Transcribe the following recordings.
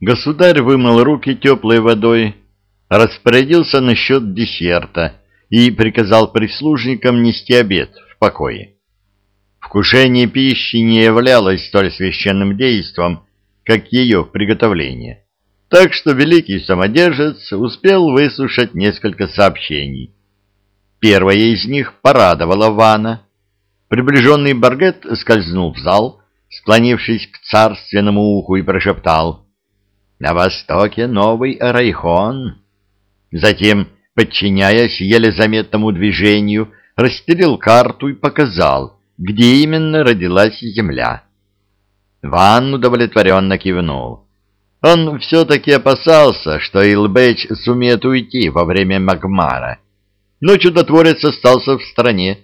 Государь вымыл руки теплой водой, распорядился насчет десерта и приказал прислужникам нести обед в покое. Вкушение пищи не являлось столь священным действом, как ее приготовление. Так что великий самодержец успел выслушать несколько сообщений. Первое из них порадовало Вана. Приближенный Баргет скользнул в зал, склонившись к царственному уху и прошептал «На востоке новый Райхон». Затем, подчиняясь еле заметному движению, расстелил карту и показал, где именно родилась земля. Ван удовлетворенно кивнул. Он все-таки опасался, что Илбэч сумеет уйти во время Магмара. Но чудотворец остался в стране,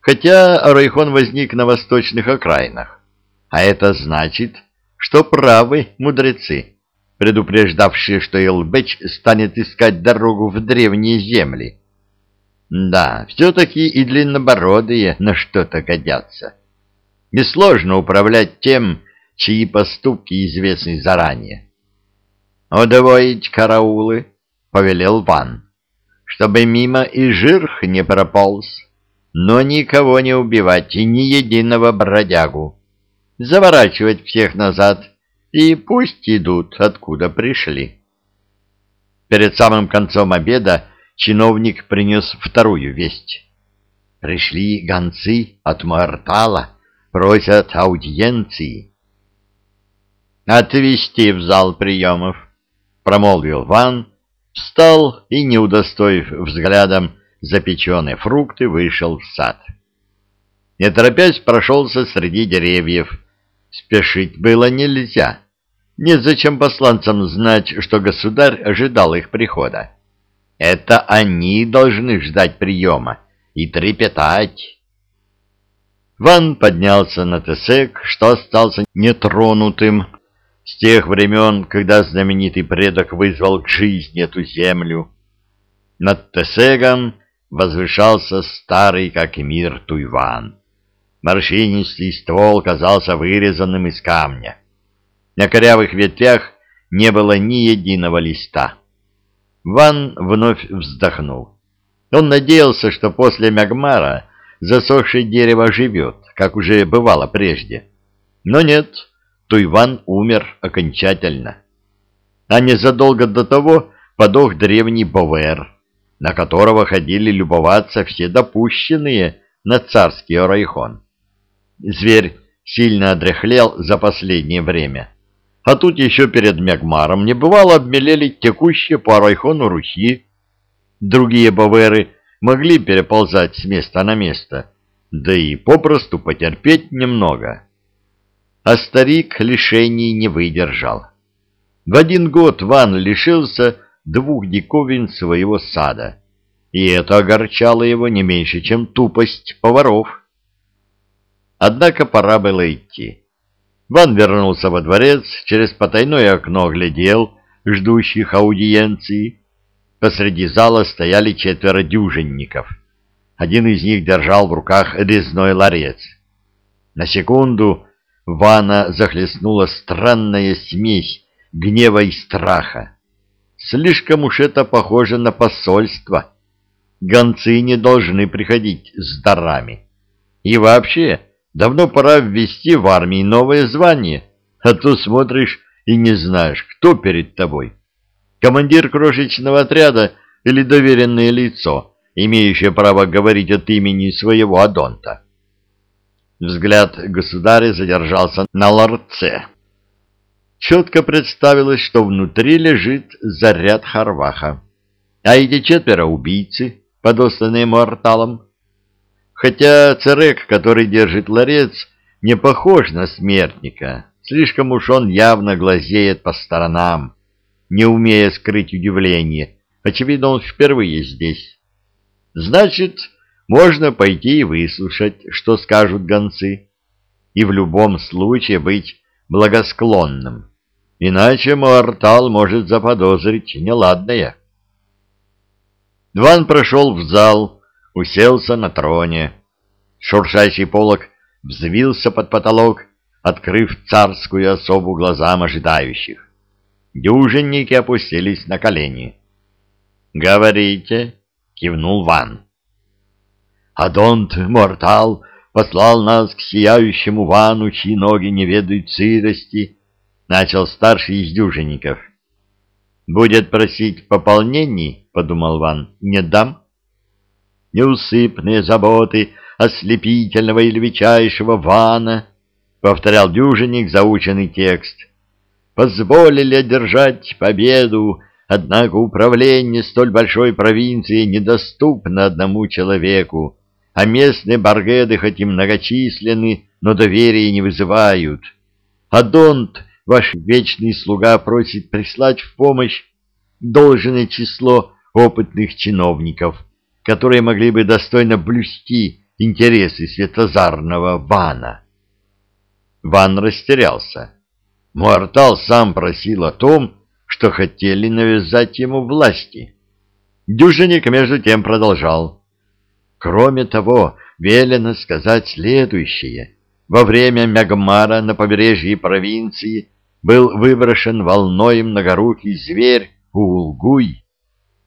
хотя Райхон возник на восточных окраинах. А это значит, что правы мудрецы, предупреждавшие, что Илбэч станет искать дорогу в древние земли. Да, все-таки и длиннобородые на что-то годятся. Несложно управлять тем, чьи поступки известны заранее. «Удвоить караулы», — повелел Ван, — «чтобы мимо и жирх не прополз, но никого не убивать и ни единого бродягу, заворачивать всех назад и пусть идут, откуда пришли». Перед самым концом обеда чиновник принес вторую весть. Пришли гонцы от Муартала, просят аудиенции. «Отвести в зал приемов», — промолвил Ван, встал и, не удостоив взглядом запеченные фрукты, вышел в сад. Не торопясь, прошелся среди деревьев. Спешить было нельзя. Незачем посланцам знать, что государь ожидал их прихода. Это они должны ждать приема и трепетать. Ван поднялся на Тесек, что остался нетронутым с тех времен, когда знаменитый предок вызвал к жизни эту землю. Над Тесегом возвышался старый, как мир, Туйван. Морщинистый ствол казался вырезанным из камня. На корявых ветвях не было ни единого листа. Ван вновь вздохнул. Он надеялся, что после Мягмара засохшее дерево живет, как уже бывало прежде. Но нет, Туйван умер окончательно. А незадолго до того подох древний Бовер, на которого ходили любоваться все допущенные на царский Орайхон. Зверь сильно одряхлел за последнее время. А тут еще перед Мягмаром небывало обмелели текущие по Арайхону ручьи. Другие баверы могли переползать с места на место, да и попросту потерпеть немного. А старик лишений не выдержал. В один год Ван лишился двух диковин своего сада, и это огорчало его не меньше, чем тупость поваров. Однако пора было идти. Ван вернулся во дворец, через потайное окно глядел ждущих аудиенции. Посреди зала стояли четверо дюжинников. Один из них держал в руках резной ларец. На секунду Вана захлестнула странная смесь гнева и страха. Слишком уж это похоже на посольство. Гонцы не должны приходить с дарами. И вообще, давно пора ввести в армии новое звание, а то смотришь и не знаешь, кто перед тобой. Командир крошечного отряда или доверенное лицо, имеющее право говорить от имени своего Адонта. Взгляд государя задержался на ларце. Четко представилось, что внутри лежит заряд Харваха, а эти четверо убийцы, подосланные Муарталом. Хотя Церек, который держит ларец, не похож на смертника, слишком уж он явно глазеет по сторонам, не умея скрыть удивление. Очевидно, он впервые здесь. Значит, можно пойти и выслушать, что скажут гонцы, и в любом случае быть благосклонным, иначе Муартал может заподозрить неладное. Дван прошел в зал, уселся на троне. Шуршащий полог взвился под потолок, открыв царскую особу глазам ожидающих. Дюжинники опустились на колени. «Говорите», — кивнул Ван. «Адонт Мортал послал нас к сияющему Вану, чьи ноги не ведают сырости», — начал старший из дюжинников. «Будет просить пополнений», — подумал Ван, — «не дам». «Неусыпные заботы ослепительного и величайшего Вана», — повторял дюжинник заученный текст, — «позволили одержать победу, однако управление столь большой провинцией недоступно одному человеку, а местные баргеды хоть и многочисленны, но доверия не вызывают. Адонт, ваш вечный слуга, просит прислать в помощь должное число опытных чиновников, которые могли бы достойно блюсти интересы светозарного Вана. Ван растерялся. Муартал сам просил о том, что хотели навязать ему власти. Дюжинник между тем продолжал. Кроме того, велено сказать следующее. Во время Мягмара на побережье провинции был выброшен волной многорукий зверь Улгуй.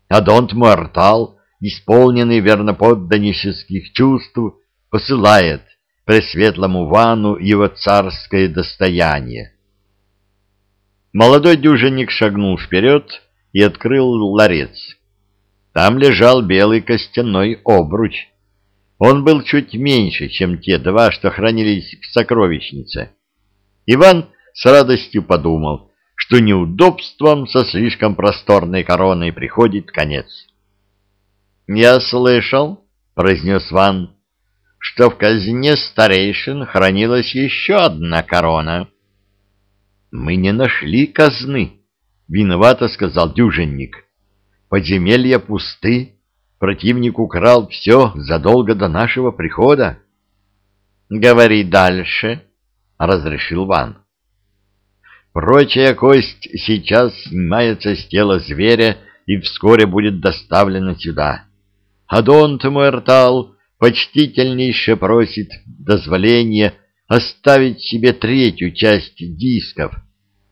Адонт Муартал, исполненный верноподданнических чувств, посылает пресветлому Вану его царское достояние. Молодой дюжинник шагнул вперед и открыл ларец. Там лежал белый костяной обруч. Он был чуть меньше, чем те два, что хранились в сокровищнице. Иван с радостью подумал, что неудобством со слишком просторной короной приходит конец. «Я слышал», — произнес Ван, — «что в казне старейшин хранилась еще одна корона». «Мы не нашли казны», — виновато сказал дюжинник. «Подземелья пусты, противник украл все задолго до нашего прихода». «Говори дальше», — разрешил Ван. Прочая кость сейчас снимается с тела зверя и вскоре будет доставлена сюда. Адонт Муэртал почтительнейше просит дозволения оставить себе третью часть дисков,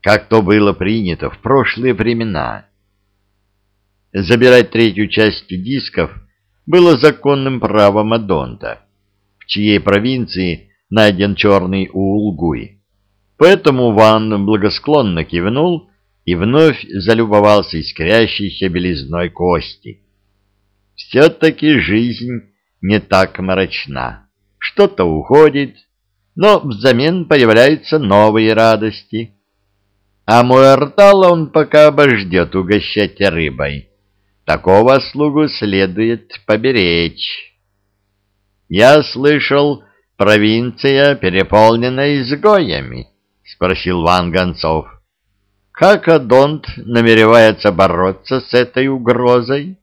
как то было принято в прошлые времена. Забирать третью часть дисков было законным правом Адонта, в чьей провинции найден черный Уулгуй. Поэтому Ван благосклонно кивнул и вновь залюбовался искрящейся белизной кости. Все-таки жизнь не так мрачна. Что-то уходит, но взамен появляются новые радости. А Муэртала он пока обождет угощать рыбой. Такого слугу следует поберечь. Я слышал, провинция переполнена изгоями. — спросил Ван Гонцов. — Как Адонт намеревается бороться с этой угрозой?